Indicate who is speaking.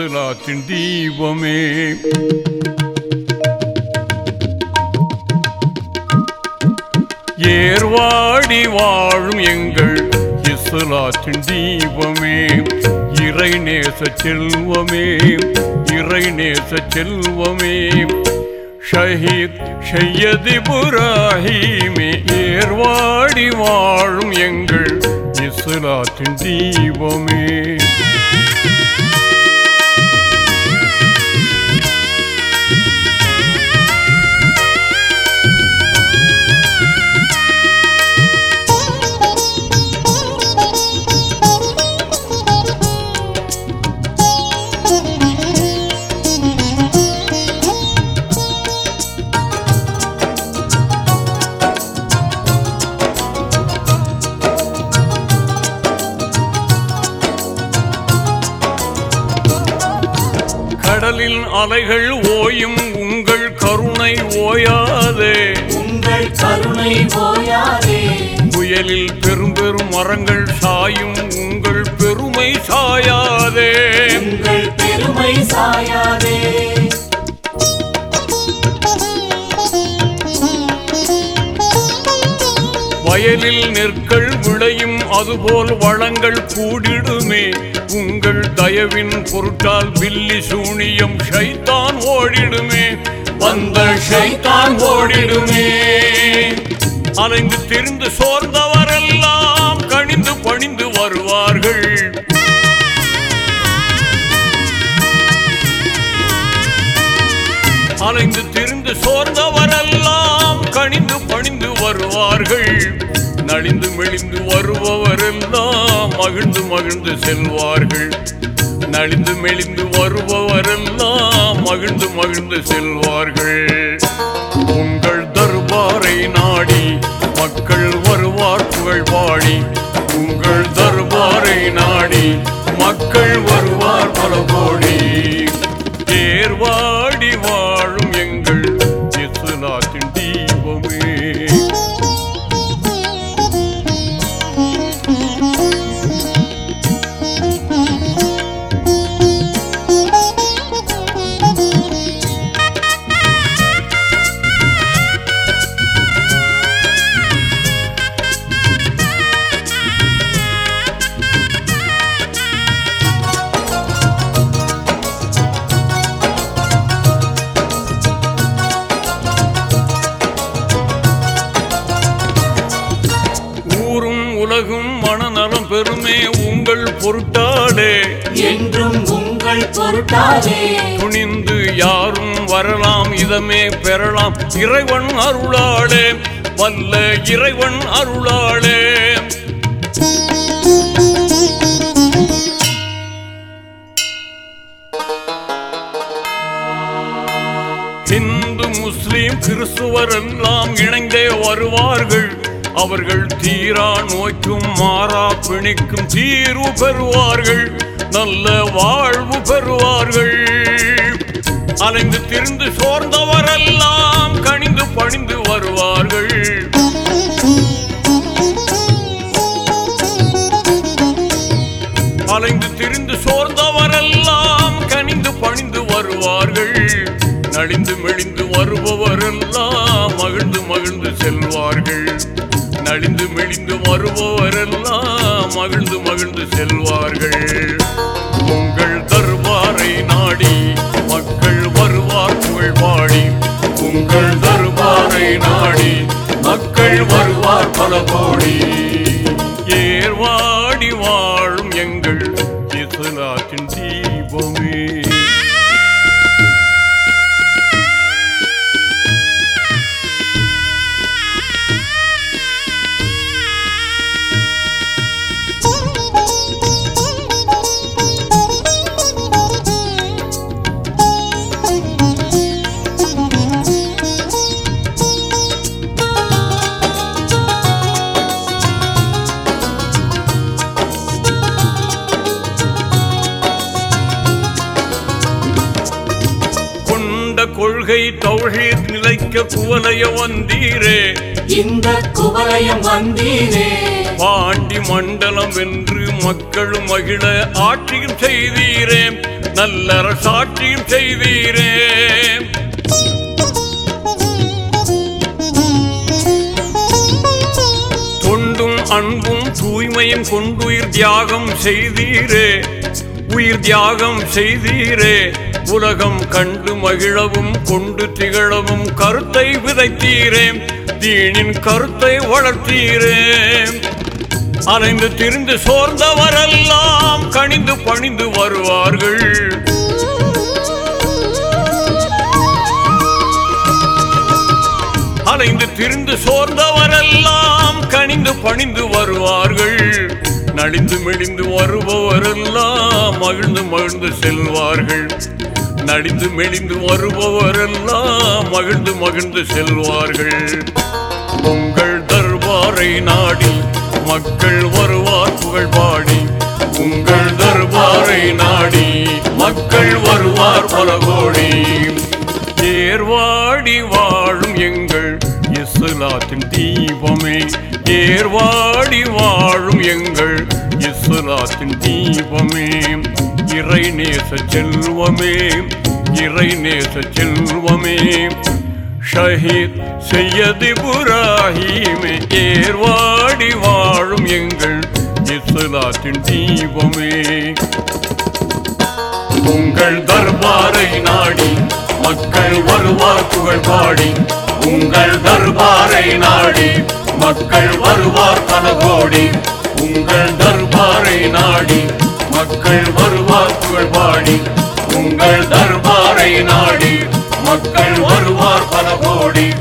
Speaker 1: இஸ்லாத்தின் தீபமே. ஏர்வாடி வாழும் எங்கள் இஸ்லாத்தின் தீபமே. இறை நேச செல்வமே இறை நேச செல்வமே. ஷஹீத் ஷையதி புராஹிமே ஏர்வாடி வாழும் எங்கள் இஸ்லாத்தின் தீபமே. அலைகள் ஓயும் உங்கள் கருணை ஓயாதே.
Speaker 2: உங்கள் கருணை ஓயாதே.
Speaker 1: புயலில் பெரும் பெரும் மரங்கள் சாயும் உங்கள் பெருமை சாயாதே.
Speaker 2: உங்கள் பெருமை சாயாதே.
Speaker 1: வயலில் நெற்கள் விளையும் அதுபோல் வளங்கள் கூடிடுமே. உங்கள் தயவின் பொருட்டால் பில்லி சூனியம் ஷைத்தான் ஓடிடுமே. வந்த ஷைத்தான் ஓடிடுமே. அலைந்து திரிந்து சோர்ந்தவரெல்லாம் கணிந்து பணிந்து வருவார்கள். அலைந்து திரிந்து சோர்ந்தவரெல்லாம் கணிந்து பணிந்து வருவார்கள். நலிந்து மெலிந்து வருபவரெல்லாம் மகிழ்ந்து மகிழ்ந்து செல்வார்கள். நலிந்து மெளிந்து வருபவரெல்லாம் மகிழ்ந்து மகிழ்ந்து செல்வார்கள். உங்கள் தர்பாரை நாடி மக்கள் வருவார் புகழ் பாடி. உங்கள் தர்பாரை நாடி மக்கள் வருவார் பல கோடி பெருமே உங்கள் பொருட்டாடே
Speaker 2: என்றும் உங்கள் பொருட்டாதே
Speaker 1: துணிந்து யாரும் வரலாம் இதமே பெறலாம். இறைவன் அருளாளே வல்ல இறைவன் அருளாளே இந்து முஸ்லிம் கிறிஸ்துவர் எல்லாம் இணைந்தே வருவார்கள். அவர்கள் தீரா நோய்க்கும் மாறா பிணிக்கும் தீர்வு பெறுவார்கள். நல்ல வாழ்வு பெறுவார்கள். அலைந்து திரிந்து சோர்ந்தவரெல்லாம் கணிந்து பணிந்து வருவார்கள். அலைந்து திரிந்து சோர்ந்தவரெல்லாம் கனிந்து பணிந்து வருவார்கள். நலிந்து மெலிந்து நலிந்து மெலிந்து வருபவரெல்லாம் மகிழ்ந்து மகிழ்ந்து செல்வார்கள். உங்கள் தர்பாரை நாடி மக்கள் வருவார் புகழ் பாடி. உங்கள் தர்பாரை நாடி மக்கள் வருவார் பல கோடி. கொள்கை தௌஹீத் நிலைக்க குவலைய வந்தீரே.
Speaker 2: இந்த குவலயம் வந்தீரே.
Speaker 1: பாண்டி மண்டலம் வென்று மக்களும் மகிழ ஆட்சியும் செய்தீரே. நல்லற சாட்சியும் செய்தீரே. தொண்டும் அன்பும் தூய்மையும் கொண்டுயிர் தியாகம் செய்தீரே. உயிர் தியாகம் செய்தீரே. உலகம் கண்டு மகிழவும் கொண்டு திகழவும் கருத்தை விதைத்தீரே தீனின் கருத்தை வளர்த்தீரே அலைந்து திரிந்து சோர்ந்தவரெல்லாம் கணிந்து பணிந்து வருவார்கள். அலைந்து திரிந்து சோர்ந்தவரெல்லாம் கணிந்து பணிந்து வருவார்கள். நடிந்து மெலிந்து வருபவரெல்லாம் மகிழ்ந்து மகிழ்ந்து செல்வார்கள். நடிந்து மெலிந்து வருபவரெல்லாம் மகிழ்ந்து மகிழ்ந்து செல்வார்கள். உங்கள் தர்பாரை நாடி மக்கள் வருவார் புகழ் பாடி. உங்கள் தர்பாரை நாடி மக்கள் வருவார் பல கோடி. ஏர்வாடி வாழும் எங்கள் இஸ்லாத்தின் தீபமே. ஏர்வாடி வாழும் எங்கள் இஸ்லாத்தின் தீபமே. இறை நேச செல்வமே இறை நேச செல்வமே. ஷஹீத் செய்யது புராஹிமே ஏர்வாடி வாழும் எங்கள் இஸ்லாத்தின் தீபமே. உங்கள் தர்பாரை நாடி மக்கள் வருவார் புகழ் பாடி. உங்கள் தர்பாரை நாடி மக்கள் வருவார் பல கோடி உங்கள் தர்பாரை நாடி மக்கள் வருவார் புகழ் பாடி. உங்கள் தர்பாரை நாடி மக்கள் வருவார் பல கோடி.